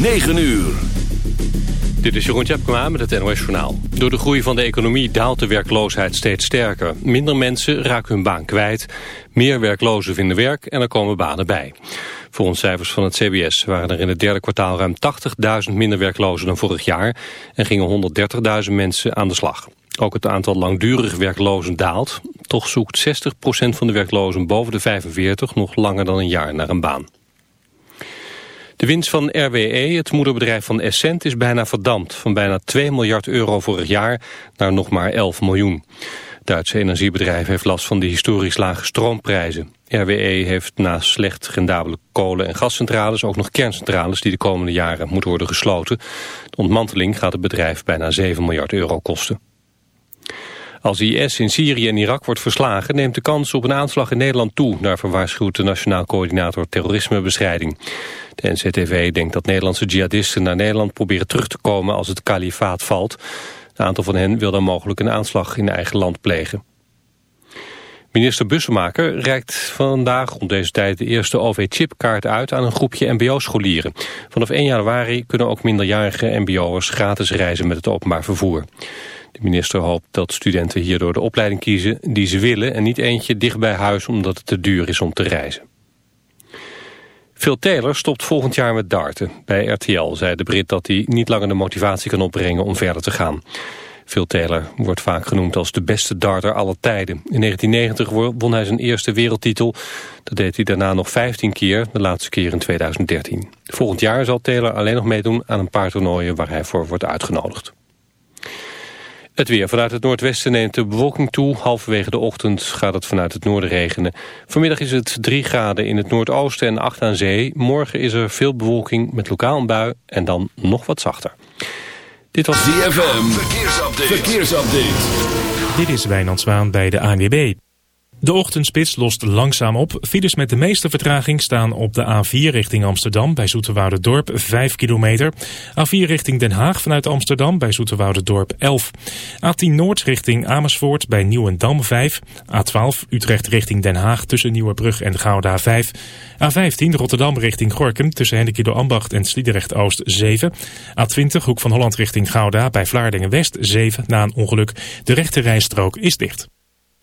9 uur. Dit is Jeroen Tjepkema met het NOS Journaal. Door de groei van de economie daalt de werkloosheid steeds sterker. Minder mensen raken hun baan kwijt. Meer werklozen vinden werk en er komen banen bij. Volgens cijfers van het CBS waren er in het derde kwartaal ruim 80.000 minder werklozen dan vorig jaar. En gingen 130.000 mensen aan de slag. Ook het aantal langdurig werklozen daalt. Toch zoekt 60% van de werklozen boven de 45 nog langer dan een jaar naar een baan. De winst van RWE, het moederbedrijf van Essent, is bijna verdampt. Van bijna 2 miljard euro vorig jaar naar nog maar 11 miljoen. Het Duitse energiebedrijf heeft last van de historisch lage stroomprijzen. RWE heeft naast slecht rendabele kolen- en gascentrales ook nog kerncentrales die de komende jaren moeten worden gesloten. De ontmanteling gaat het bedrijf bijna 7 miljard euro kosten. Als IS in Syrië en Irak wordt verslagen... neemt de kans op een aanslag in Nederland toe... naar verwaarschuwt de Nationaal Coördinator Terrorismebestrijding. De NCTV denkt dat Nederlandse jihadisten naar Nederland proberen terug te komen... als het kalifaat valt. Een aantal van hen wil dan mogelijk een aanslag in eigen land plegen. Minister Bussemaker reikt vandaag rond deze tijd de eerste OV-chipkaart uit aan een groepje mbo-scholieren. Vanaf 1 januari kunnen ook minderjarige mbo'ers gratis reizen met het openbaar vervoer. De minister hoopt dat studenten hierdoor de opleiding kiezen die ze willen... en niet eentje dicht bij huis omdat het te duur is om te reizen. Phil Taylor stopt volgend jaar met darten. Bij RTL zei de Brit dat hij niet langer de motivatie kan opbrengen om verder te gaan. Phil Taylor wordt vaak genoemd als de beste darter aller tijden. In 1990 won hij zijn eerste wereldtitel. Dat deed hij daarna nog 15 keer, de laatste keer in 2013. Volgend jaar zal Taylor alleen nog meedoen aan een paar toernooien waar hij voor wordt uitgenodigd. Het weer. Vanuit het noordwesten neemt de bewolking toe. Halverwege de ochtend gaat het vanuit het noorden regenen. Vanmiddag is het 3 graden in het noordoosten en 8 aan zee. Morgen is er veel bewolking met lokaal een bui en dan nog wat zachter. Dit was DFM. Verkeersupdate. Verkeersupdate. Dit is Wijnand Zwaan bij de ANWB. De ochtendspits lost langzaam op. Files met de meeste vertraging staan op de A4 richting Amsterdam bij Dorp 5 kilometer. A4 richting Den Haag vanuit Amsterdam bij Dorp 11. A10 Noord richting Amersfoort bij Nieuwendam 5. A12 Utrecht richting Den Haag tussen Nieuwebrug en Gouda 5. A15 Rotterdam richting Gorkum tussen Hendekido Ambacht en Sliedrecht Oost 7. A20 Hoek van Holland richting Gouda bij Vlaardingen West 7 na een ongeluk. De rechte rijstrook is dicht.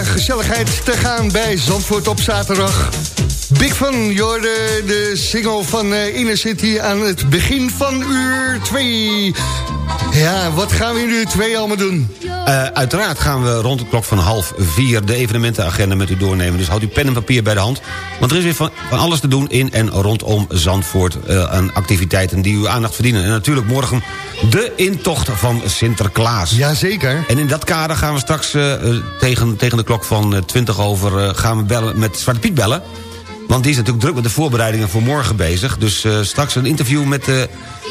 Gezelligheid te gaan bij Zandvoort op zaterdag. Big Fun, Jorde, de single van uh, Inner City aan het begin van uur 2. Ja, wat gaan we in uur 2 allemaal doen? Uh, uiteraard gaan we rond de klok van half vier de evenementenagenda met u doornemen. Dus houd uw pen en papier bij de hand. Want er is weer van, van alles te doen in en rondom Zandvoort. Uh, aan activiteiten die uw aandacht verdienen. En natuurlijk morgen de intocht van Sinterklaas. Jazeker. En in dat kader gaan we straks uh, tegen, tegen de klok van 20 over... gaan we bellen met Zwarte Piet bellen. Want die is natuurlijk druk met de voorbereidingen voor morgen bezig. Dus uh, straks een interview met, uh,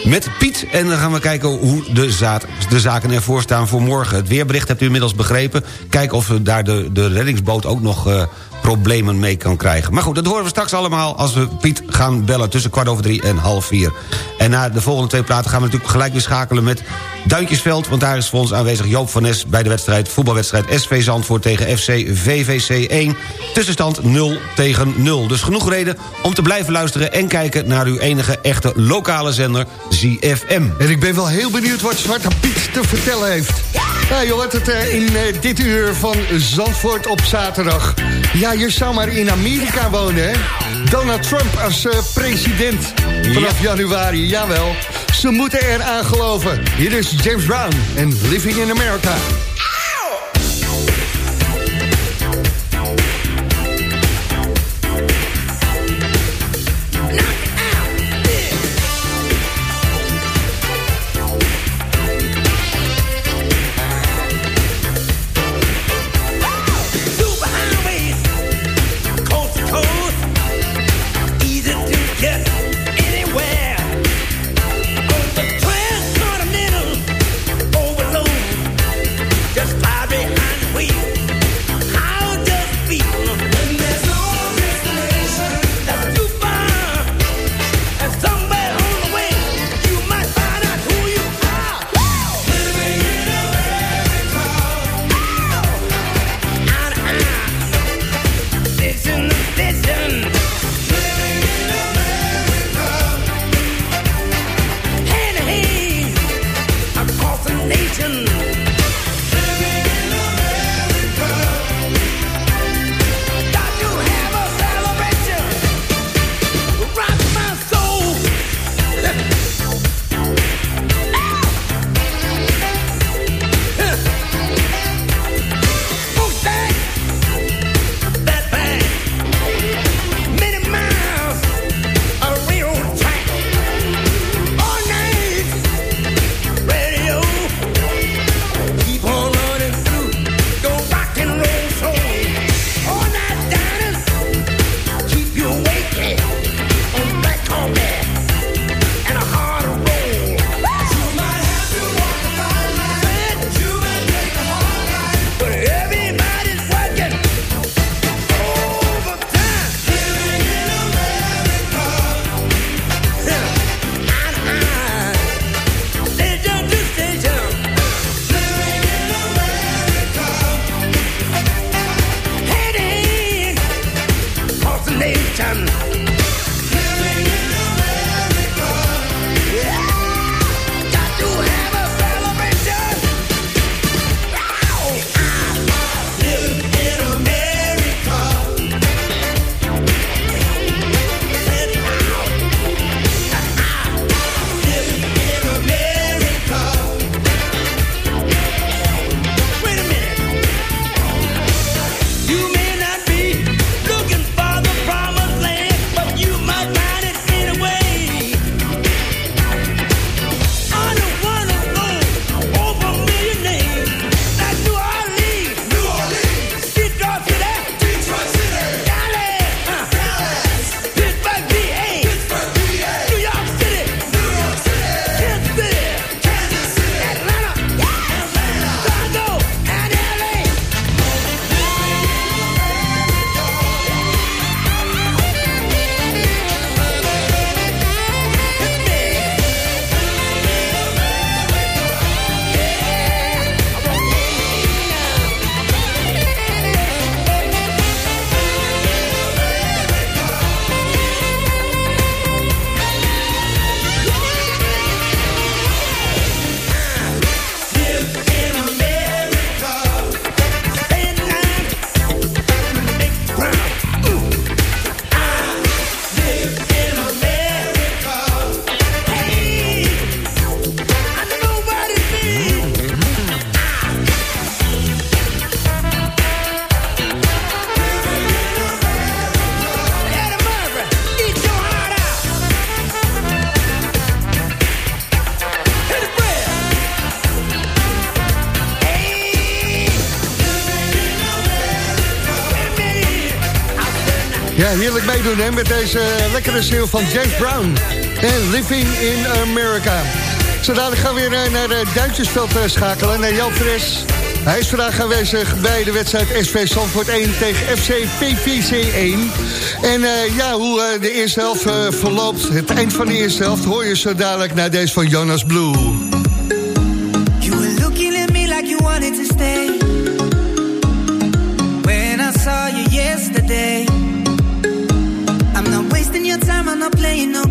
met Piet. En dan gaan we kijken hoe de, zaad, de zaken ervoor staan voor morgen. Het weerbericht hebt u inmiddels begrepen. Kijken of daar de, de reddingsboot ook nog uh, problemen mee kan krijgen. Maar goed, dat horen we straks allemaal als we Piet gaan bellen... tussen kwart over drie en half vier. En na de volgende twee platen gaan we natuurlijk gelijk weer schakelen met Duintjesveld... want daar is voor ons aanwezig Joop van Nes bij de wedstrijd... voetbalwedstrijd SV Zandvoort tegen FC VVC 1. Tussenstand 0 tegen 0. Dus genoeg reden om te blijven luisteren... en kijken naar uw enige echte lokale zender ZFM. En ik ben wel heel benieuwd wat Zwarte Piet te vertellen heeft. Ja, je hoort het uh, in uh, dit uur van Zandvoort op zaterdag. Ja, je zou maar in Amerika wonen, hè? Donald Trump als uh, president vanaf ja. januari, jawel. Ze moeten eraan geloven. Hier is James Brown en Living in America. Heerlijk meedoen met deze lekkere sneeuw van James Brown. En Living in America. Zo gaan we weer naar de Duintjesveld schakelen, naar Jan Fres. Hij is vandaag aanwezig bij de wedstrijd SV Zandvoort 1 tegen FC PVC 1. En ja, hoe de eerste helft verloopt, het eind van de eerste helft... hoor je zo dadelijk naar deze van Jonas Blue. Time, I'm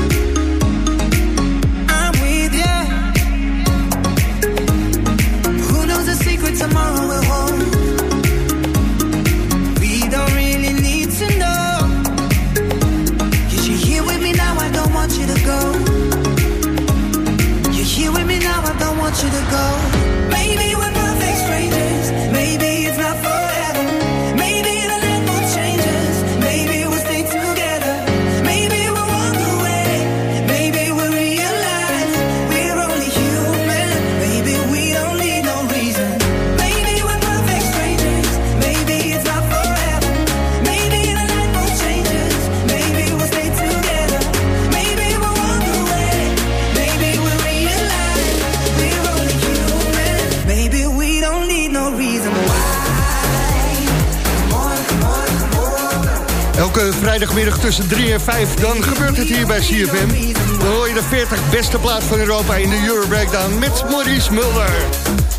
Tussen 3 en 5. Dan gebeurt het hier bij CFM. Dan hoor je de 40 beste plaat van Europa in de Euro Breakdown met Maurice Mulder.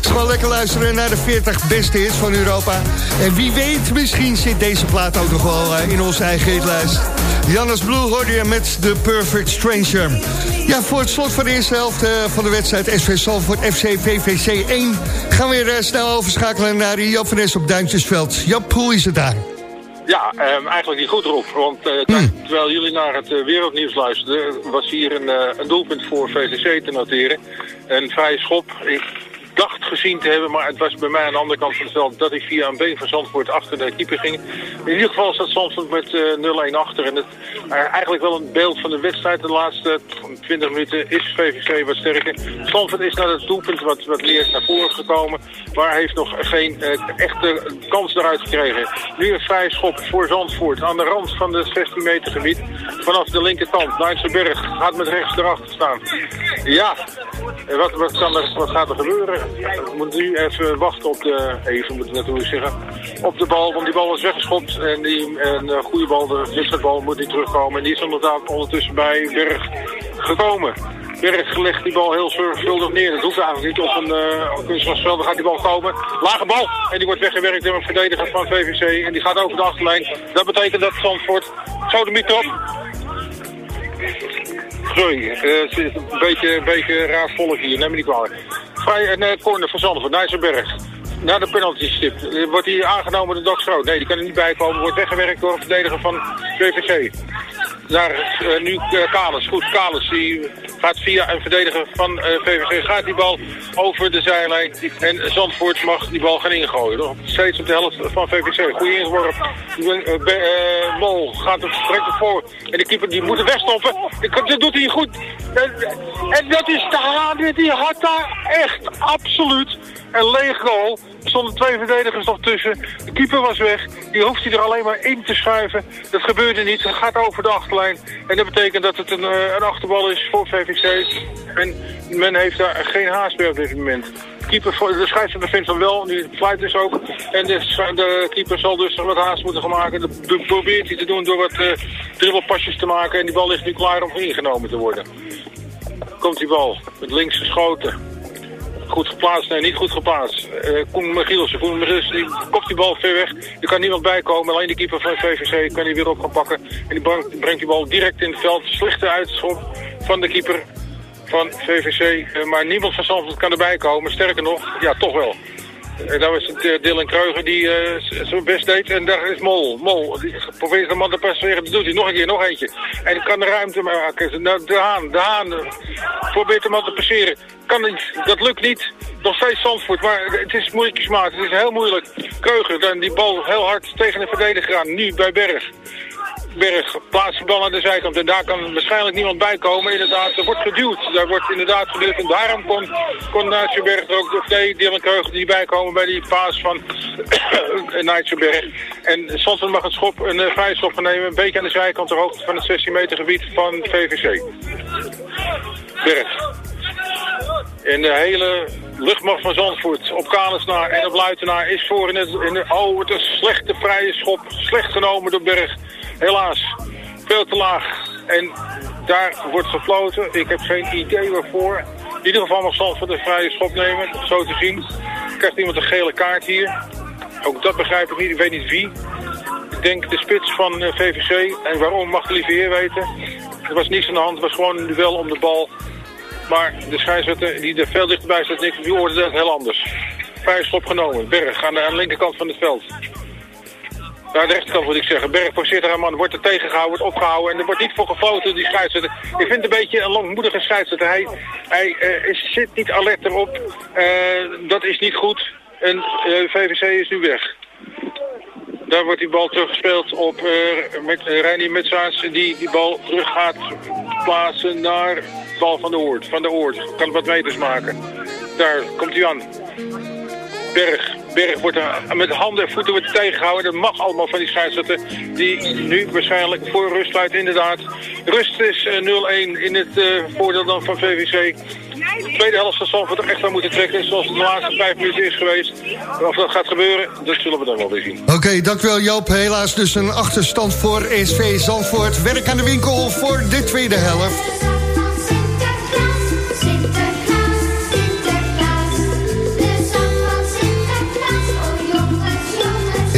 Gewoon lekker luisteren naar de 40 beste hits van Europa. En wie weet, misschien zit deze plaat ook nog wel eh, in onze eigen hitlijst. Jannes Blue hoorde je met The Perfect Stranger. Ja, voor het slot van de eerste helft eh, van de wedstrijd SV Salford FC VVC 1... gaan we weer eh, snel overschakelen naar Joop op Duintjesveld. Jap, hoe is het daar? Ja, um, eigenlijk niet goed erop. Want uh, terwijl jullie naar het uh, wereldnieuws luisterden... was hier een, uh, een doelpunt voor VCC te noteren. Een vrije schop. Ik te hebben, maar het was bij mij aan de andere kant van het veld dat ik via een been van Zandvoort achter de keeper ging. In ieder geval staat Zandvoort met 0-1 achter. En het, eigenlijk wel een beeld van de wedstrijd. De laatste 20 minuten is VVC wat sterker. Zandvoort is naar het doelpunt wat, wat meer naar voren gekomen. Maar heeft nog geen echte kans eruit gekregen. Nu een vrije schop voor Zandvoort aan de rand van de 16 meter gebied. Vanaf de linkerkant, Berg, gaat met rechts erachter staan. Ja, wat, wat, er, gaat er gebeuren? We moeten nu even wachten op de, even moet ik natuurlijk zeggen, op de bal. Want die bal is weggeschopt en die, een goede bal, de wisselbal moet niet terugkomen. En die is inderdaad ondertussen bij Berg gekomen. Berg gelegd die bal heel zorgvuldig neer. Dat hoeft eigenlijk niet op een uh, kunstgrasveld. Dan gaat die bal komen. Lage bal. En die wordt weggewerkt door een verdediger van VVC. En die gaat over de achterlijn. Dat betekent dat Zandvoort... Zo de mythe op. Sorry, uh, het is een beetje, beetje raar volk hier. Neem me niet kwalijk. Vrij uh, corner van Zandvoort. Nijsselberg. Naar de penalty stip. Wordt hij aangenomen door Doc Stroot? Nee, die kan er niet bij komen. Wordt weggewerkt door een verdediger van VVC. Daar uh, nu uh. Goed, Kalis die Gaat via een verdediger van VVC. Gaat die bal over de zijlijn. En Zandvoort mag die bal gaan ingooien. Nog steeds op de helft van VVC. Goeie ingeworpen. Uh, Mol gaat er direct voor. En de keeper die moet er wegstoppen. Dat doet hij goed. En dat is de Haan. Die had daar echt absoluut een leeg goal. Er stonden twee verdedigers nog tussen. De keeper was weg. Die hoeft hij er alleen maar in te schuiven. Dat gebeurde niet. Het gaat over de achterlijn. En dat betekent dat het een, een achterbal is voor VVC. En men heeft daar geen haast meer op dit moment. Keeper, de scheidsrechter vindt van wel, nu fluit dus ook. En de, de, keeper zal dus wat haast moeten gaan maken. Dat probeert hij te doen door wat uh, dribbelpasjes te maken. En die bal ligt nu klaar om ingenomen te worden. Komt die bal, met links geschoten. Goed geplaatst, nee, niet goed geplaatst. Uh, Koen Michielsen, Koen Michielsen, kopt die bal ver weg. Er kan niemand bij komen, alleen de keeper van VVC kan die weer op gaan pakken. En die brengt die bal direct in het veld. Slechte uitschop van de keeper van VVC. Eh, maar niemand van Zandvoort kan erbij komen. Sterker nog, ja, toch wel. En was het uh, Dylan Kreuger die uh, zijn best deed. En daar is Mol. Mol, probeert de man te passeren. Dat doet hij nog een keer, nog eentje. En kan de ruimte maken. Nou, de Haan, de Haan probeert de man te passeren. Kan niet, dat lukt niet. Nog steeds Zandvoort, maar het is moeilijk maken. Het is heel moeilijk. Kreuger, dan die bal heel hard tegen de verdediger aan. Nu bij Berg. Berg plaatst de bal aan de zijkant en daar kan waarschijnlijk niemand bij komen. Inderdaad, er wordt geduwd. Daar wordt inderdaad geduwd en daarom kon, kon er ook, nee, Dylan Kreugel niet bijkomen bij die paas van Berg. En Santos mag een schop, een uh, vrije schop nemen, een beetje aan de zijkant ter hoogte van het 16 meter gebied van VVC. Berg. En de hele luchtmacht van Zandvoort op Kalensnaar en op Luitenaar is voor in het... In de, oh, het is slechte vrije schop. Slecht genomen door Berg. Helaas, veel te laag. En daar wordt gefloten. Ik heb geen idee waarvoor. In ieder geval mag Zandvoort een vrije schop nemen, zo te zien. Krijgt iemand een gele kaart hier. Ook dat begrijp ik niet, ik weet niet wie. Ik denk de spits van eh, VVC. En waarom mag de liever weten. Er was niets aan de hand, het was gewoon een duel om de bal. Maar de scheidsrechter die er veel dichterbij zit, die oordeelde het heel anders. Vrije schop genomen. Berg aan de, aan de linkerkant van het veld. Naar de rechterkant moet ik zeggen. Berg er een man, wordt er tegengehouden, wordt opgehouden en er wordt niet voor gefloten, die scheidsrechter. Ik vind het een beetje een langmoedige scheidsrechter. Hij, hij uh, zit niet alert erop. Uh, dat is niet goed. En eh, VVC is nu weg. Daar wordt die bal teruggespeeld op met Reinier Metsaars die die bal terug gaat plaatsen naar bal van de Oort. Van de Oort. Kan wat meters maken. Daar komt hij aan. Berg. Berg wordt er met handen en voeten wordt tegengehouden. Dat mag allemaal van die scheidsrechter die nu waarschijnlijk voor rust sluit. Inderdaad, rust is 0-1 eh, in het uh, voordeel dan van VVC. De tweede helft van Zandvoort er echt aan moeten trekken. Zoals het de laatste vijf minuten is geweest. Of dat gaat gebeuren, dat zullen we dan wel weer zien. Oké, okay, dankjewel Joop. Helaas dus een achterstand voor SV Zandvoort. Werk aan de winkel voor de tweede helft.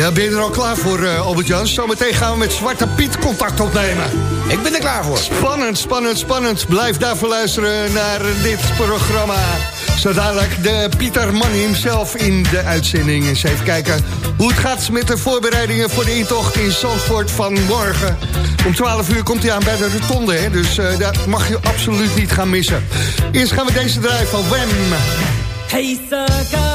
Ja, ben je er al klaar voor, uh, Albert-Jan? Zometeen gaan we met Zwarte Piet contact opnemen. Ik ben er klaar voor. Spannend, spannend, spannend. Blijf daarvoor luisteren naar dit programma. Zo dadelijk de Pieter Man himself in de uitzending. Eens even kijken hoe het gaat met de voorbereidingen... voor de intocht in Zandvoort van morgen. Om 12 uur komt hij aan bij de rotonde, hè? dus uh, dat mag je absoluut niet gaan missen. Eerst gaan we deze draaien van Wem. Hey, sucker.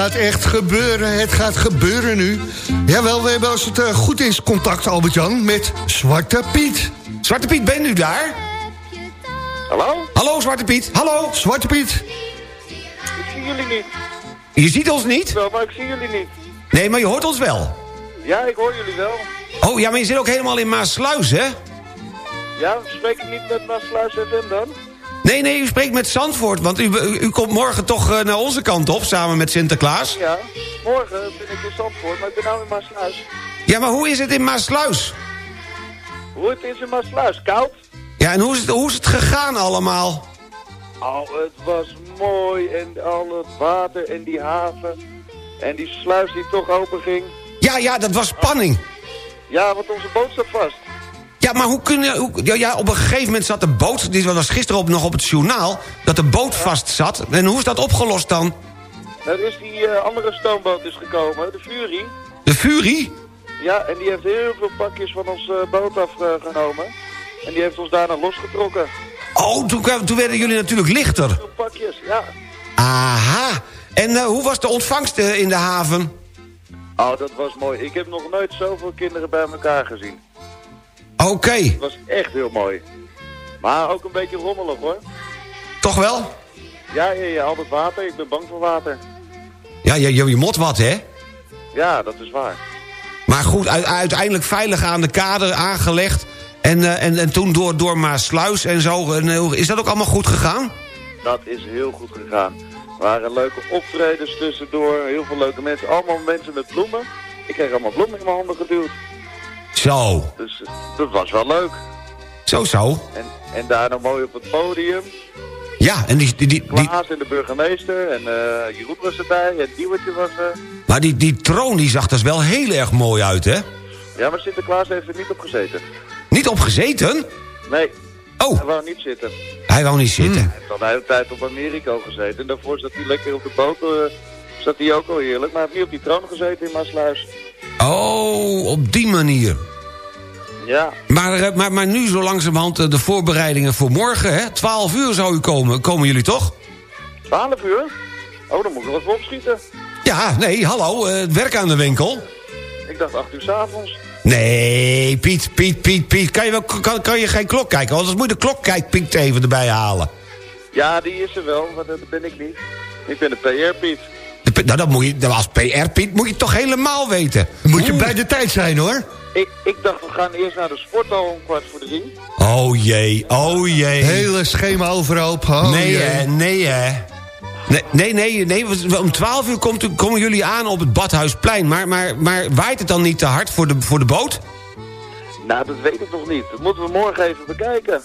Gaat echt gebeuren. Het gaat gebeuren nu. Jawel, we hebben als het uh, goed is contact, Albert-Jan, met Zwarte Piet. Zwarte Piet, ben u daar? Hallo? Hallo, Zwarte Piet. Hallo? Zwarte Piet. Ik zie jullie niet. Je ziet ons niet? Wel, maar ik zie jullie niet. Nee, maar je hoort ons wel. Ja, ik hoor jullie wel. Oh, ja, maar je zit ook helemaal in Maasluis, hè? Ja, spreek ik niet met Maasluis FM dan? Nee, nee, u spreekt met Zandvoort, want u, u, komt morgen toch uh, naar onze kant op, samen met Sinterklaas? Ja, morgen ben ik in Zandvoort, maar ik ben nou in Maasluis. Ja, maar hoe is het in Maasluis? Hoe het is in Maasluis? Koud? Ja, en hoe is het, hoe is het gegaan allemaal? Oh, het was mooi en al het water en die haven en die sluis die toch open ging. Ja, ja, dat was spanning. Ja, want onze boot staat vast. Ja, maar hoe kun je... Hoe, ja, ja, op een gegeven moment zat de boot... Dit was gisteren op, nog op het journaal... dat de boot vast zat. En hoe is dat opgelost dan? Er is die uh, andere stoomboot is gekomen, de Fury. De Fury? Ja, en die heeft heel veel pakjes van onze uh, boot afgenomen. en die heeft ons daarna losgetrokken. Oh, toen, toen werden jullie natuurlijk lichter. Veel pakjes, ja. Aha. En uh, hoe was de ontvangst in de haven? Oh, dat was mooi. Ik heb nog nooit zoveel kinderen bij elkaar gezien. Oké. Okay. Het was echt heel mooi. Maar ook een beetje rommelig hoor. Toch wel? Ja, ja, ja, altijd water. Ik ben bang voor water. Ja, je, je, je mot wat, hè? Ja, dat is waar. Maar goed, uiteindelijk veilig aan de kade aangelegd. En, uh, en, en toen door, door Maasluis en zo. En, uh, is dat ook allemaal goed gegaan? Dat is heel goed gegaan. Er waren leuke optredens tussendoor. Heel veel leuke mensen. Allemaal mensen met bloemen. Ik kreeg allemaal bloemen in mijn handen geduwd. Zo. Dus dat was wel leuk. Zo, zo. En, en daar nog mooi op het podium. Ja, en die... die, die Klaas en de burgemeester en uh, Jeroen was erbij en Diewertje was er. Maar die, die troon die zag er wel heel erg mooi uit, hè? Ja, maar Sinterklaas heeft er niet op gezeten. Niet op gezeten? Nee. Oh. Hij wou niet zitten. Hij wou niet zitten? Hij heeft al de hele tijd op Amerika gezeten. En daarvoor zat hij lekker op de boot. Uh, zat hij ook al heerlijk. Maar hij heeft niet op die troon gezeten in Maasluis. Oh, op die manier. Ja. Maar, maar, maar nu zo langzamerhand de voorbereidingen voor morgen, hè? 12 uur zou u komen. Komen jullie toch? 12 uur? Oh, dan moet ik wel even opschieten. Ja, nee, hallo, uh, werk aan de winkel. Ik dacht 8 uur s'avonds. Nee, Piet, Piet, Piet, Piet. Kan je, wel, kan, kan je geen klok kijken? Anders moet je de klokkijkpiet even erbij halen. Ja, die is er wel, maar dat ben ik niet. Ik ben de PR-Piet. Nou, dat moet je, als PR-Piet moet je toch helemaal weten. Dan moet je bij de tijd zijn, hoor. Ik, ik dacht, we gaan eerst naar de sporthal om kwart voor drie. Oh jee, oh jee. Hele schema overhoop. Oh nee, jee. hè, nee, hè. Nee, nee, nee, nee, om 12 uur komt, komen jullie aan op het Badhuisplein. Maar, maar, maar waait het dan niet te hard voor de, voor de boot? Nou, dat weet ik nog niet. Dat moeten we morgen even bekijken.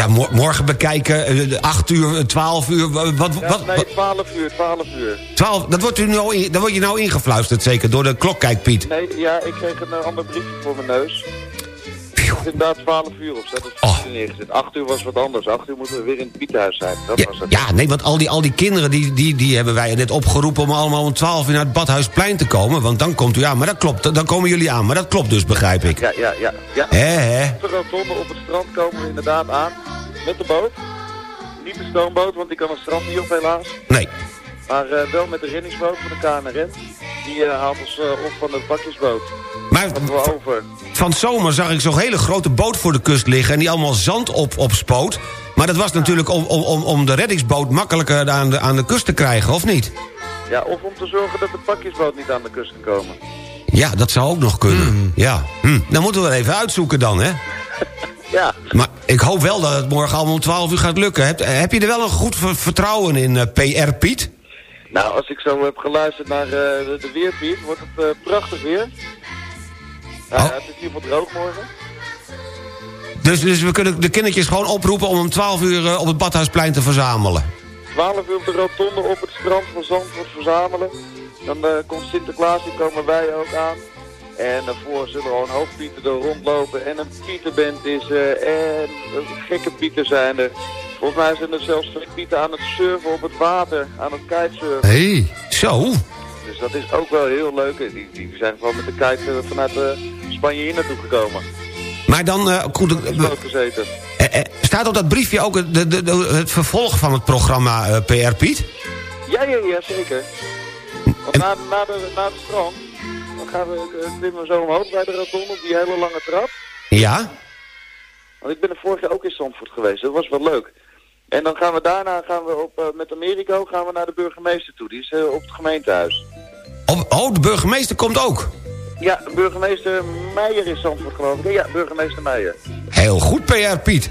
Ja, mor- morgen bekijken, eh, 8 uur, 12 uur, wat... wat, Ja, nee, 12 uur, 12 uur. 12, dat wordt u nou, in- dat word je nou ingefluisterd zeker, door de klokkijk Piet. Nee, ja, ik kreeg een eh, ander briefje voor mijn neus. Is inderdaad 12 uur op, staat Oh. het neergezet. 8 uur was wat anders. 8 uur moeten we weer in het Pietenhuis zijn. Dat Ja, was het. ja, nee, want al die, al die kinderen, die, die, die hebben wij net opgeroepen... om allemaal om 12 uur naar het Badhuisplein te komen. Want dan komt u aan, maar dat klopt, dan komen jullie aan. Maar dat klopt dus, begrijp ik. Ja, ja, ja. ja. Hè, hè? Op de rotonde op het strand komen we inderdaad aan. Met de boot. Niet de stoomboot, want die kan het strand niet op helaas. Nee. Maar eh, wel met de reddingsboot van de KNRM. Die eh, haalt ons eh, op van de pakjesboot. Maar we over. van zomer zag ik zo'n hele grote boot voor de kust liggen... en die allemaal zand op, opspoot. Maar dat was natuurlijk om, om, om, om de reddingsboot makkelijker aan de, aan de kust te krijgen, of niet? Ja, of om te zorgen dat de pakjesboot niet aan de kust kan komen. Ja, dat zou ook nog kunnen. Ja. Hm. Dan moeten we even uitzoeken dan, hè? Ja. Maar ik hoop wel dat het morgen allemaal om 12 uur gaat lukken. Heb, heb je er wel een goed ver- vertrouwen in, eh, PR Piet? Nou, als ik zo heb geluisterd naar eh, de, de weerpiet, wordt het eh, prachtig weer. Nou, ja, het is in ieder geval droog morgen. Dus, dus we kunnen de kindertjes gewoon oproepen om om 12 uur op het Badhuisplein te verzamelen. 12 uur op de rotonde op het strand van Zandvoort verzamelen. Dan komt Sinterklaas, die komen wij ook aan. En daarvoor zullen er gewoon hoofdpieten er rondlopen. En een pietenband is er. En eh, gekke pieten zijn er. Volgens mij zijn er zelfs twee pieten aan het surfen op het water. Aan het kitesurfen. Hey. Zo. Dus dat is ook wel heel leuk. Die, die zijn gewoon met de kite vanuit eh, Spanje hier naartoe gekomen. Maar dan goed, eh, Boot gezeten. eh, eh, staat op dat briefje ook het, de, de, de- het vervolg van het programma PR Piet? Ja, ja, ja, zeker. Want na, na, de, na het strand, gaan we, eh, klimmen we zo omhoog bij de rotonde op die hele lange trap. Ja? Want ik ben er vorig jaar ook in Zandvoort geweest, dat was wel leuk. En dan gaan we daarna gaan we op, eh, met Americo gaan we naar de burgemeester toe, die is eh, op het gemeentehuis. Oh, oh, de burgemeester komt ook. Ja, burgemeester Meijer is Zandvoort geloof ik. Ja, burgemeester Meijer. Heel goed, PR Piet.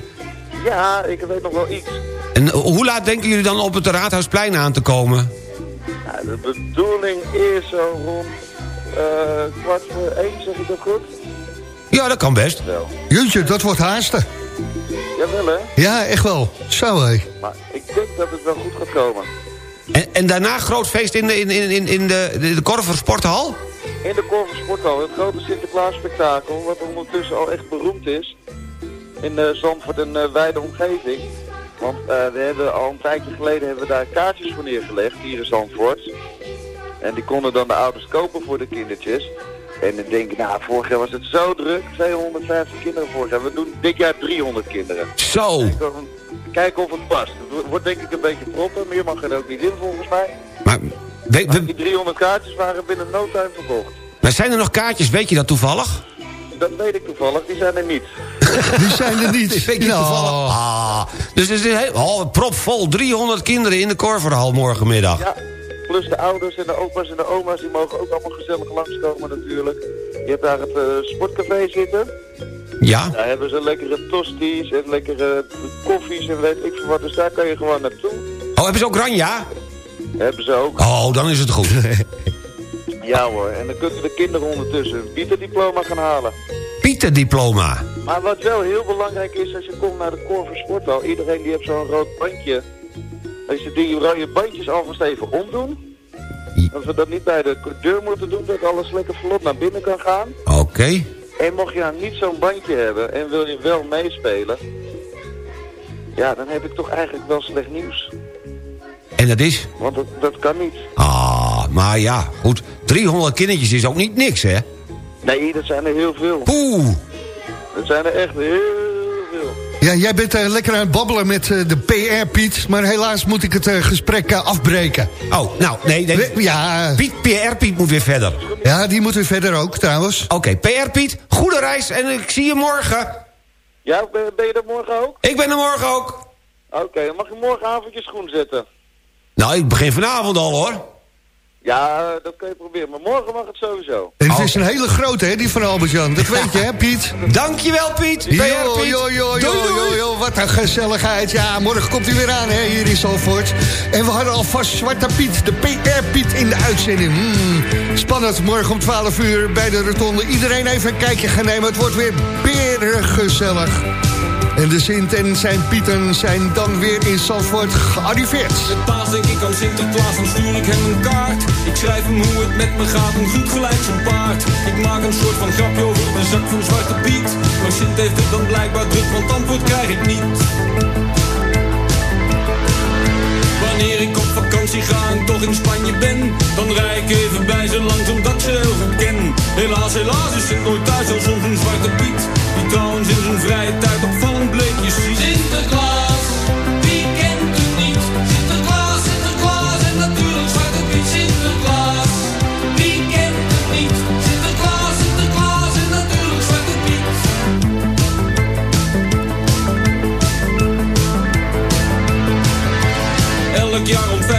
Ja, ik weet nog wel iets. En eh, hoe laat denken jullie dan op het Raadhuisplein aan te komen? Nou, de bedoeling is zo rond eh, kwart voor één, zeg ik dat goed? Ja, dat kan best. Wel. Jeetje, dat wordt haasten. Jawel hè? Ja, echt wel. Zo, hé. Maar ik denk dat het wel goed gaat komen. En, en daarna groot feest in de, in, in, in, in de, de, de Korver Sporthal? In de Korver Sporthal, het grote Sinterklaas spektakel, wat ondertussen al echt beroemd is. In uh, Zandvoort en uh, wijde omgeving. Want uh, we hebben al een tijdje geleden hebben we daar kaartjes voor neergelegd, hier in Zandvoort. En die konden dan de ouders kopen voor de kindertjes. En dan denk ik, nou, vorig jaar was het zo druk. 250 kinderen vorig jaar. We doen dit jaar 300 kinderen. Zo. Kijken of het past. Het wordt denk ik een beetje proppen. Meer mag er ook niet in volgens mij. Maar, we, we, die 300 kaartjes waren binnen no time verkocht. Maar zijn er nog kaartjes, weet je dat toevallig? Dat weet ik toevallig, die zijn er niet. Die zijn er niet. Die weet je toevallig. Ah, dus het is een heel, oh, propvol, 300 kinderen in de Korverhal morgenmiddag. Ja, plus de ouders en de opa's en de oma's, die mogen ook allemaal gezellig langskomen natuurlijk. Je hebt daar het uh, sportcafé zitten. Ja. Daar hebben ze lekkere tosties en lekkere koffies en weet ik veel wat. Dus daar kan je gewoon naartoe. Oh, hebben ze ook Ranja? Hebben ze ook. Oh, dan is het goed. ja hoor, en dan kunnen de kinderen ondertussen een Pieter-diploma gaan halen. Pieter-diploma? Maar wat wel heel belangrijk is als je komt naar de Corver Sporthal, iedereen die heeft zo'n rood bandje. Als je die rode bandjes alvast even omdoen. Dat we dat niet bij de deur moeten doen, dat alles lekker vlot naar binnen kan gaan. Oké. Okay. En mocht je nou niet zo'n bandje hebben en wil je wel meespelen, ja, dan heb ik toch eigenlijk wel slecht nieuws. En dat is? Want dat, dat kan niet. Ah, maar ja, goed. 300 kindertjes is ook niet niks, hè? Nee, dat zijn er heel veel. Poeh. Dat zijn er echt heel. Ja, jij bent uh, lekker aan het babbelen met uh, de PR, Piet. Maar helaas moet ik het uh, gesprek afbreken. Oh, nou, nee. nee. We, ja. Piet, PR Piet moet weer verder. Ja, die moet weer verder ook, trouwens. Oké, okay, PR Piet, goede reis en ik zie je morgen. Ja, ben, ben je er morgen ook? Ik ben er morgen ook. Oké, okay, dan mag je morgenavond je schoen zetten. Nou, ik begin vanavond al, hoor. Ja, dat kun je proberen. Maar morgen mag het sowieso. En het is een hele grote, hè, die van Albert-Jan. Dat weet je, hè, Piet? Dankjewel, Piet. Jo, jo, jo, jo, jo, jo, wat een gezelligheid. Ja, morgen komt hij weer aan, hè, hier in Zalvoort. En we hadden alvast Zwarte Piet, de PR-Piet in de uitzending. Hmm, spannend, morgen om 12 uur bij de rotonde. Iedereen even een kijkje gaan nemen. Het wordt weer berengezellig. En de Sint en zijn Pieten zijn dan weer in Zandvoort gearriveerd. Het paas denk ik aan Sinterklaas, dan stuur ik hem een kaart. Ik schrijf hem hoe het met me gaat, een goed gelijk zo'n paard. Ik maak een soort van grapje over de zak van Zwarte Piet. Maar Sint heeft het dan blijkbaar druk, want antwoord krijg ik niet. Wanneer ik op vakantie ga en toch in Spanje ben Dan rij ik even bij ze langs omdat ze heel goed ken Helaas, helaas is het nooit thuis als soms een zwarte piet trouwens in zijn vrije tijd opvallend bleekjes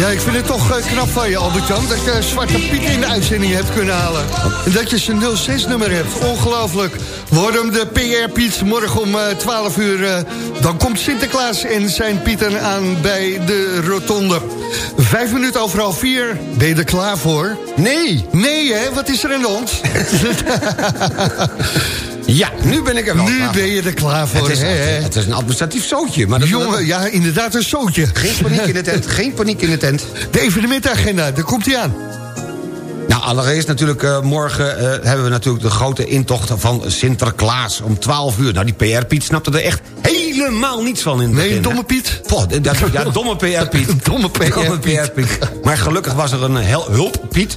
Ja, ik vind het toch eh, knap van je, Albert-Jan... dat je Zwarte Piet in de uitzending hebt kunnen halen. En dat je zijn 06-nummer hebt. Ongelooflijk. Horen hem de PR Piet morgen om eh, 12 uur. eh, dan komt Sinterklaas en zijn Pieten aan bij de rotonde. Vijf minuten over half vier. Ben je er klaar voor? Nee. Nee, hè? Wat is er aan de hand? Ja, nu ben ik er wel Nu klaar ben je er klaar voor, Het is, hè, het is een administratief zootje. Maar dat Jongen, ja, inderdaad een zootje. Geen paniek in de tent, geen paniek in de tent. De evenementagenda, daar komt hij aan. Nou, allereerst natuurlijk eh, morgen eh, hebben we natuurlijk de grote intocht van Sinterklaas om 12 uur. Nou, die PR-Piet snapte er echt helemaal niets van in het Nee, begin, domme Piet? Poh, dat, ja, domme PR-Piet. Domme PR-Piet. Maar gelukkig was er een hulp-Piet.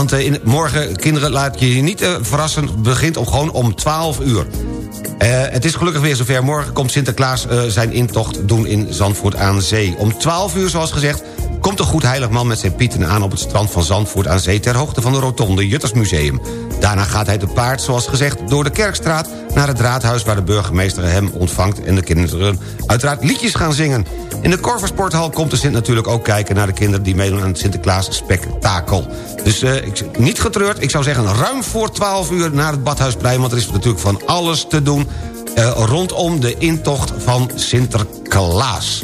Want eh, morgen, kinderen, laat je je niet eh, verrassen... begint om, gewoon om 12 uur. Eh, het is gelukkig weer zover. Morgen komt Sinterklaas zijn intocht doen in Zandvoort aan Zee. Om 12 uur, zoals gezegd, komt de goed heilig man met zijn pieten aan... op het strand van Zandvoort aan Zee... ter hoogte van de rotonde Juttersmuseum. Daarna gaat hij te paard, zoals gezegd, door de Kerkstraat... naar het raadhuis waar de burgemeester hem ontvangt... en de kinderen uiteraard liedjes gaan zingen. In de Korversporthal komt de Sint natuurlijk ook kijken... naar de kinderen die meedoen aan het Sinterklaas spektakel. Dus eh, ik, niet getreurd, ik zou zeggen ruim voor 12 uur... naar het Badhuisplein, want er is natuurlijk van alles te doen... eh, rondom de intocht van Sinterklaas.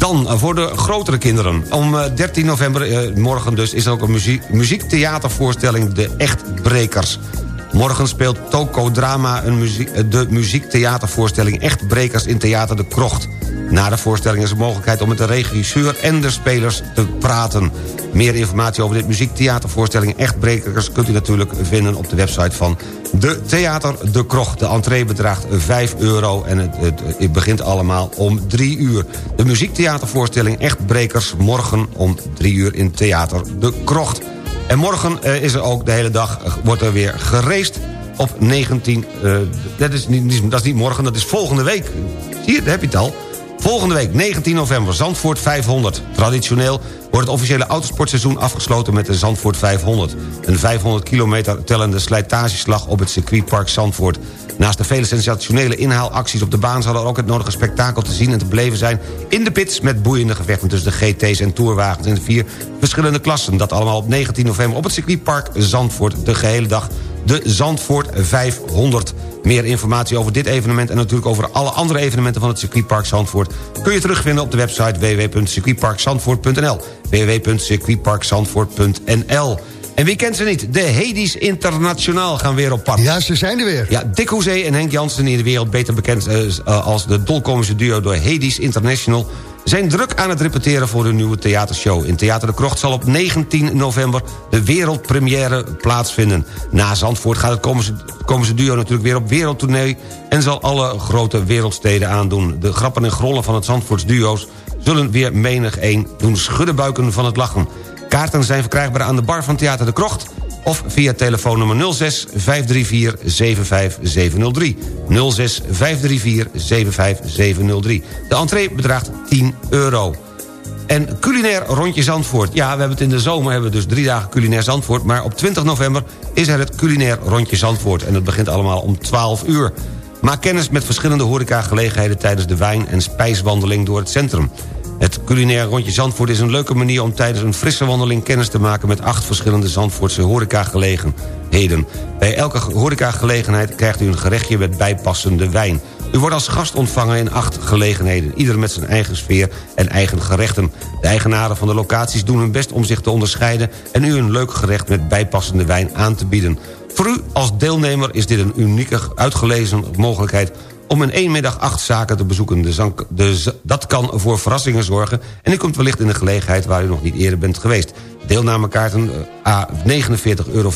Dan eh, voor de grotere kinderen. Om eh, 13 november, eh, morgen dus, is er ook een muziek, muziektheatervoorstelling De Echtbrekers. Morgen speelt Toko Drama een de muziektheatervoorstelling Echtbrekers in Theater De Krocht. Na de voorstelling is er mogelijkheid om met de regisseur en de spelers te praten. Meer informatie over dit muziektheatervoorstelling Echtbrekers... kunt u natuurlijk vinden op de website van de Theater De Krocht. De entree bedraagt 5 euro en het, het, het begint allemaal om 3 uur. De muziektheatervoorstelling Echtbrekers morgen om 3 uur in Theater De Krocht. En morgen eh, is er ook de hele dag, eh, wordt er weer gereest op 19... eh, dat, is niet, dat is niet morgen, dat is volgende week. Zie je, daar heb je het al. Volgende week, 19 november, Zandvoort 500. Traditioneel wordt het officiële autosportseizoen afgesloten met de Zandvoort 500. Een 500 kilometer tellende slijtageslag op het circuitpark Zandvoort. Naast de vele sensationele inhaalacties op de baan... zal er ook het nodige spektakel te zien en te beleven zijn... in de pits met boeiende gevechten tussen de GT's en tourwagens... in vier verschillende klassen. Dat allemaal op 19 november op het circuitpark Zandvoort. De gehele dag de Zandvoort 500. Meer informatie over dit evenement en natuurlijk over alle andere evenementen van het circuitpark Zandvoort... kun je terugvinden op de website www.circuitparkzandvoort.nl www.circuitparkzandvoort.nl en wie kent ze niet? De Hedis Internationaal gaan weer op pad. Ja, ze zijn er weer. Ja, Dick Hoezee en Henk Jansen in de wereld beter bekend eh, als de dolkomische duo door Hedis International zijn druk aan het repeteren voor hun nieuwe theatershow. In Theater de Krocht zal op 19 november de wereldpremière plaatsvinden. Na Zandvoort gaat het komische duo natuurlijk weer op wereldtournee... en zal alle grote wereldsteden aandoen. De grappen en grollen van het Zandvoorts duo's zullen weer menig een doen schuddenbuiken van het lachen. Kaarten zijn verkrijgbaar aan de bar van Theater de Krocht of via telefoonnummer 06 534 75703. 06 534 75703. De entree bedraagt 10 euro. En culinair rondje Zandvoort. Ja, we hebben het in de zomer hebben we dus drie dagen culinair Zandvoort... maar op 20 november is er het culinair rondje Zandvoort. En dat begint allemaal om 12 uur. Maak kennis met verschillende horecagelegenheden... tijdens de wijn- en spijswandeling door het centrum. Het culinair rondje Zandvoort is een leuke manier om tijdens een frisse wandeling kennis te maken met acht verschillende Zandvoortse horecagelegenheden. Bij elke horecagelegenheid krijgt u een gerechtje met bijpassende wijn. U wordt als gast ontvangen in acht gelegenheden, ieder met zijn eigen sfeer en eigen gerechten. De eigenaren van de locaties doen hun best om zich te onderscheiden en u een leuk gerecht met bijpassende wijn aan te bieden. Voor u als deelnemer is dit een unieke uitgelezen mogelijkheid om in één middag acht zaken te bezoeken. De zank, de, dat kan voor verrassingen zorgen... en u komt wellicht in een gelegenheid waar u nog niet eerder bent geweest. Deelnamekaarten eh, A 49,50 euro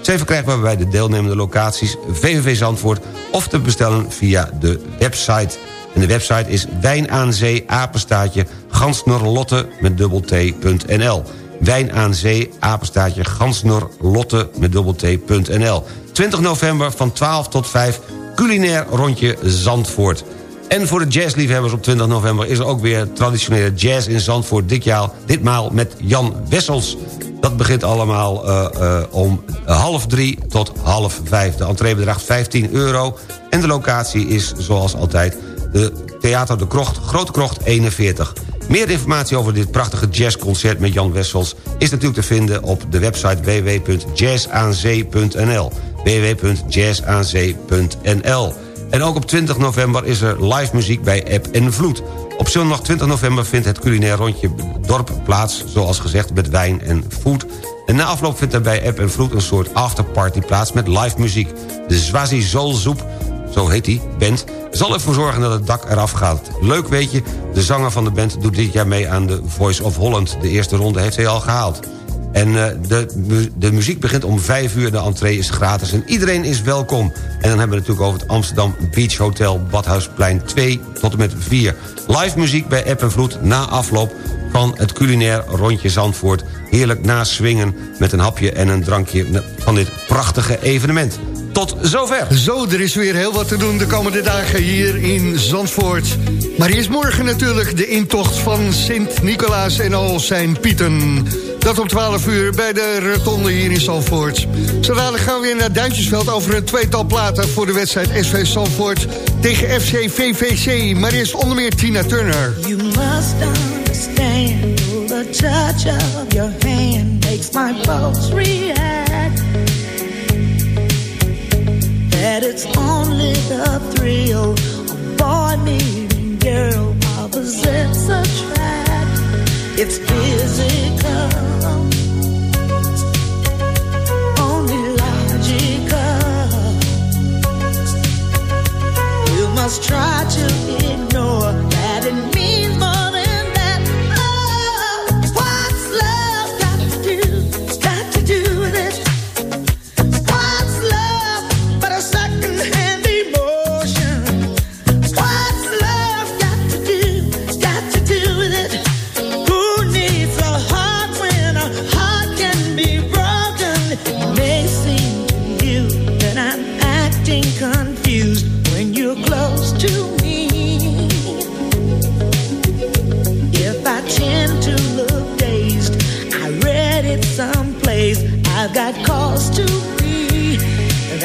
zijn verkrijgbaar bij de deelnemende locaties VVV Zandvoort... of te bestellen via de website. En de website is wijnaanzee apenstaatje gansnerlotte met dubbel t.nl. Wijn aan Zee, apenstaatje Gansnerlotte met dubbel t.nl. 20 november van 12 tot 5 culinair rondje Zandvoort. En voor de jazzliefhebbers op 20 november is er ook weer traditionele jazz in Zandvoort. Ditjaar, ditmaal met Jan Wessels. Dat begint allemaal uh, uh, om half drie tot half vijf. De entree bedraagt 15 euro. En de locatie is zoals altijd de Theater de Krocht, Grote Krocht 41. Meer informatie over dit prachtige jazzconcert met Jan Wessels... is natuurlijk te vinden op de website www.jazzaanzee.nl www.jazzaanzee.nl En ook op 20 november is er live muziek bij App en Vloed. Op zondag 20 november vindt het culinair rondje dorp plaats... zoals gezegd met wijn en food. En na afloop vindt er bij App en Vloed een soort afterparty plaats... met live muziek. De Zwazi Zolzoep, zo heet die, band... zal ervoor zorgen dat het dak eraf gaat. Leuk weet je, de zanger van de band doet dit jaar mee aan de Voice of Holland. De eerste ronde heeft hij al gehaald. En uh, de, de muziek begint om 5 uur, de entree is gratis en iedereen is welkom. En dan hebben we het natuurlijk over het Amsterdam Beach Hotel... Badhuisplein 2 tot en met 4. Live muziek bij App en Vloed na afloop van het culinair rondje Zandvoort. Heerlijk naswingen met een hapje en een drankje van dit prachtige evenement. Tot zover. Zo, er is weer heel wat te doen de komende dagen hier in Zandvoort. Maar eerst morgen natuurlijk de intocht van Sint-Nicolaas en al zijn pieten. Dat om 12 uur bij de rotonde hier in Zandvoort. Zo dadelijk gaan we weer naar Duintjesveld over een tweetal platen... voor de wedstrijd SV Zandvoort tegen FC VVC. Maar eerst onder meer Tina Turner. You must understand the touch of your hand makes my pulse react. That it's only the thrill of boy meeting girl opposites attract. It's physical, only logical. You must try to ignore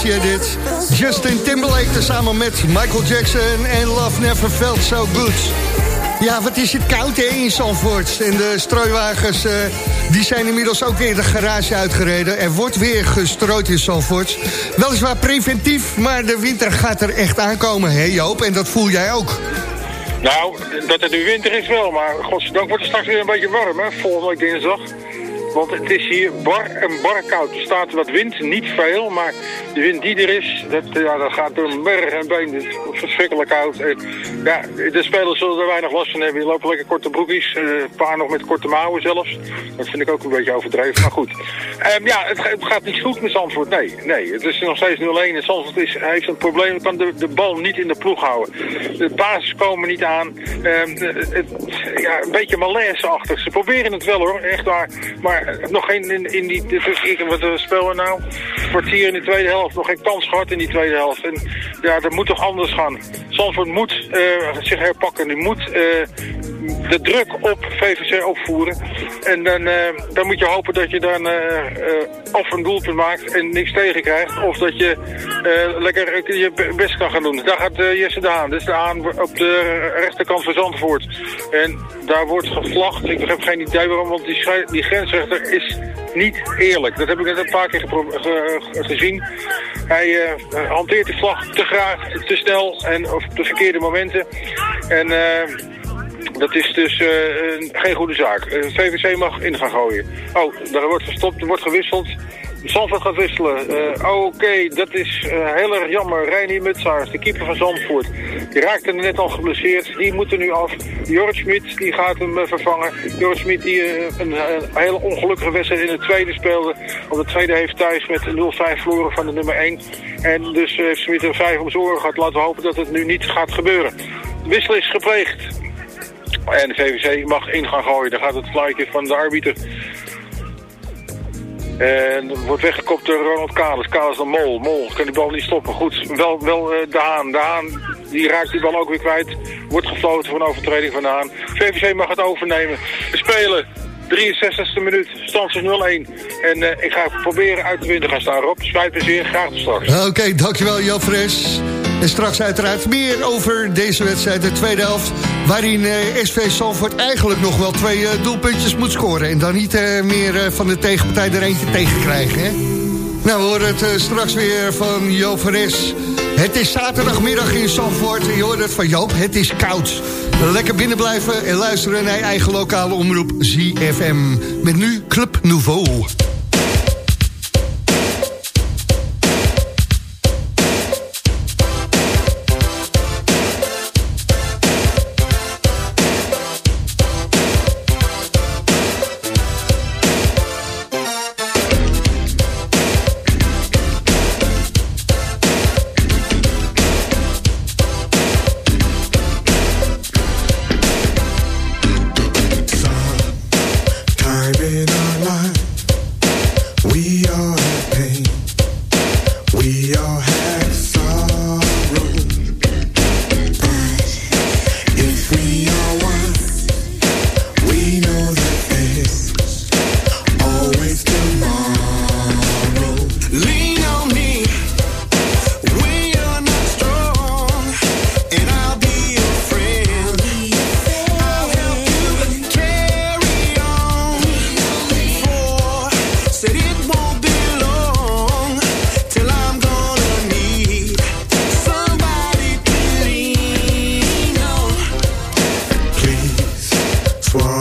Dit. Justin Timberlake tezamen met Michael Jackson en Love Never Felt So Good. Ja, wat is het koud hè, in Zandvoort. En de strooiwagens eh, die zijn inmiddels ook weer de garage uitgereden. Er wordt weer gestrooid in Zandvoort. Weliswaar preventief, maar de winter gaat er echt aankomen, hè Joop? En dat voel jij ook. Nou, dat het nu winter is wel, maar godzijdank wordt het straks weer een beetje warm, hè, volgende week dinsdag. Want het is hier bar en bar koud. Er staat wat wind, niet veel, maar de wind die er is, dat, ja, dat gaat door merg en been. Het is verschrikkelijk koud. En, ja, de spelers zullen er weinig last van hebben. Die lopen lekker korte broekjes, eh, een paar nog met korte mouwen zelfs. Dat vind ik ook een beetje overdreven, maar goed. Ehm, ja, het, gaat niet goed met Zandvoort, nee. nee. Het is nog steeds 0-1 en Zandvoort is, heeft een probleem, kan de, de bal niet in de ploeg houden. De basis komen niet aan. Ehm, het, ja, een beetje malaise-achtig. Ze proberen het wel hoor, echt waar. Maar nog geen in, in die... Wat we spelen nou? Kwartier in de tweede helft. Nog geen kans gehad in die tweede helft. En ja, dat moet toch anders gaan. Zandvoort moet eh, zich herpakken. Die moet eh, de druk op VVC opvoeren. En dan, eh, dan moet je hopen dat je dan of een doelpunt maakt en niks tegen krijgt. Of dat je lekker je best kan gaan doen. Daar gaat Jesse de Haan. Dat is de Haan op de rechterkant van Zandvoort. En daar wordt gevlacht. Ik heb geen idee waarom, want die, die grensrechter is niet eerlijk. Dat heb ik net een paar keer gezien. Hij eh, hanteert die vlag te graag, te snel en op de verkeerde momenten. En eh, dat is dus eh, een- geen goede zaak. VVC mag in gaan gooien. Oh, daar wordt gestopt, er wordt gewisseld. Zandvoort gaat wisselen. Eh, Oké, dat is eh, heel erg jammer. Reinier Mutsaars, de keeper van Zandvoort. Die raakte net al geblesseerd. Die moet er nu af. Jorrit Schmid, die gaat hem eh, vervangen. Jorrit Schmid die een, hele ongelukkige wedstrijd in de tweede speelde. Want de tweede heeft thuis met 0-5 verloren van de nummer 1. En dus heeft Schmid een 5 om zijn gehad. Laten we hopen dat het nu niet gaat gebeuren. Wissel is gepleegd. En de VVC mag in gaan gooien. Dan gaat het fluitje van de arbiter. En wordt weggekopt door Ronald Kalis. Kalis de Mol. Mol kan die bal niet stoppen. Goed, wel, wel eh, De Haan. De die raakt die bal ook weer kwijt. Wordt gefloten voor een overtreding van De. VVC mag het overnemen. We spelen 63e minuut. Stand is 0-1. En eh, ik ga proberen uit de winter gaan staan. Rob, spijt me zeer. Graag tot straks. Oké, dankjewel Fres. En straks uiteraard meer over deze wedstrijd, de tweede helft... waarin eh, SV Salford eigenlijk nog wel twee eh, doelpuntjes moet scoren... en dan niet eh, meer van de tegenpartij er eentje tegen krijgen, hè? Nou, we horen het straks weer van Joop Fres. Het is zaterdagmiddag in Salford je hoort het van Joop, het is koud. Lekker binnen blijven en luisteren naar je eigen lokale omroep ZFM. Met nu Club Nouveau.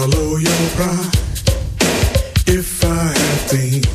Swallow your pride. If I have things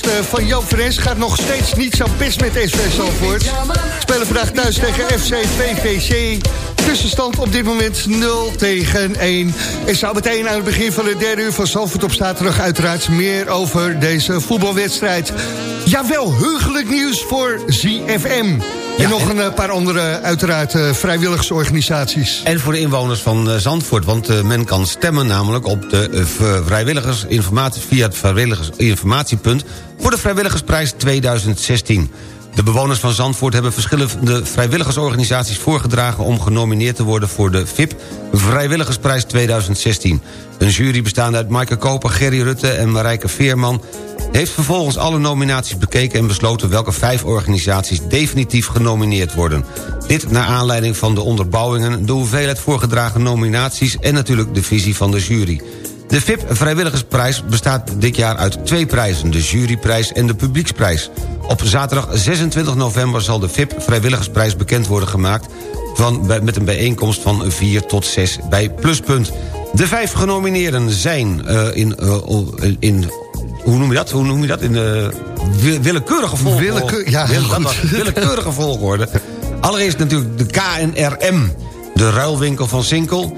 eh, van Joop Fres. Gaat nog steeds niet zo best met SV Zandvoort. Spelen vandaag thuis tegen FC VVC. Tussenstand op dit moment 0 tegen 1. En zo meteen aan het begin van de derde uur van Zandvoort op zaterdag... uiteraard meer over deze voetbalwedstrijd. Jawel, heugelijk nieuws voor ZFM. En nog een eh, paar andere, uiteraard, eh, vrijwilligersorganisaties. En voor de inwoners van eh, Zandvoort, want eh, men kan stemmen namelijk op de eh, vrijwilligersinformatie via het vrijwilligersinformatiepunt voor de vrijwilligersprijs 2016. De bewoners van Zandvoort hebben verschillende vrijwilligersorganisaties voorgedragen om genomineerd te worden voor de VIP Vrijwilligersprijs 2016. Een jury bestaande uit Maaike Koper, Gerry Rutte en Marijke Veerman heeft vervolgens alle nominaties bekeken en besloten welke vijf organisaties definitief genomineerd worden. Dit naar aanleiding van de onderbouwingen, de hoeveelheid voorgedragen nominaties en natuurlijk de visie van de jury. De VIP Vrijwilligersprijs bestaat dit jaar uit twee prijzen... de juryprijs en de publieksprijs. Op zaterdag 26 november zal de VIP Vrijwilligersprijs bekend worden gemaakt... Van, met een bijeenkomst van 4 tot 6 bij Pluspunt. De vijf genomineerden zijn eh, in, eh, in... Hoe noem je dat? Hoe noem je dat? In de willekeurige volgorde. Willekeur- ja, willekeurige volgorde. Allereerst natuurlijk de KNRM. De ruilwinkel van Sinkel.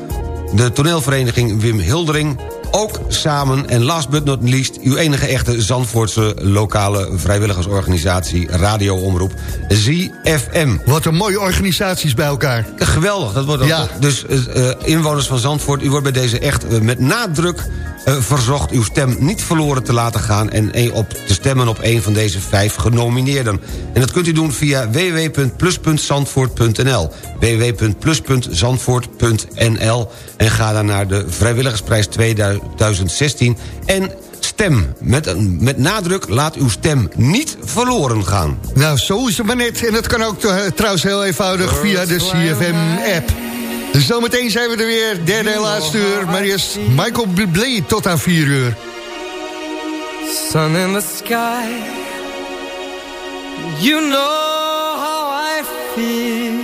De toneelvereniging Wim Hildering. Ook samen en last but not least... uw enige echte Zandvoortse lokale vrijwilligersorganisatie... radioomroep ZFM. Wat een mooie organisaties bij elkaar. Geweldig, dat wordt ook. Ja. Dus eh, eh, inwoners van Zandvoort, u wordt bij deze echt eh, met nadruk verzocht... uw stem niet verloren te laten gaan... en op te stemmen op een van deze vijf genomineerden. En dat kunt u doen via www.plus.zandvoort.nl www.plus.zandvoort.nl En ga dan naar de Vrijwilligersprijs 2016 en stem. Met, een- met nadruk, laat uw stem niet verloren gaan. Nou, zo is het maar net. En dat kan ook eh, trouwens heel eenvoudig via de CFM-app. Dus zometeen zijn we er weer, derde en laatste uur. Maar eerst Michael Bublé tot aan 4 uur. Sun in the sky. You know how I feel.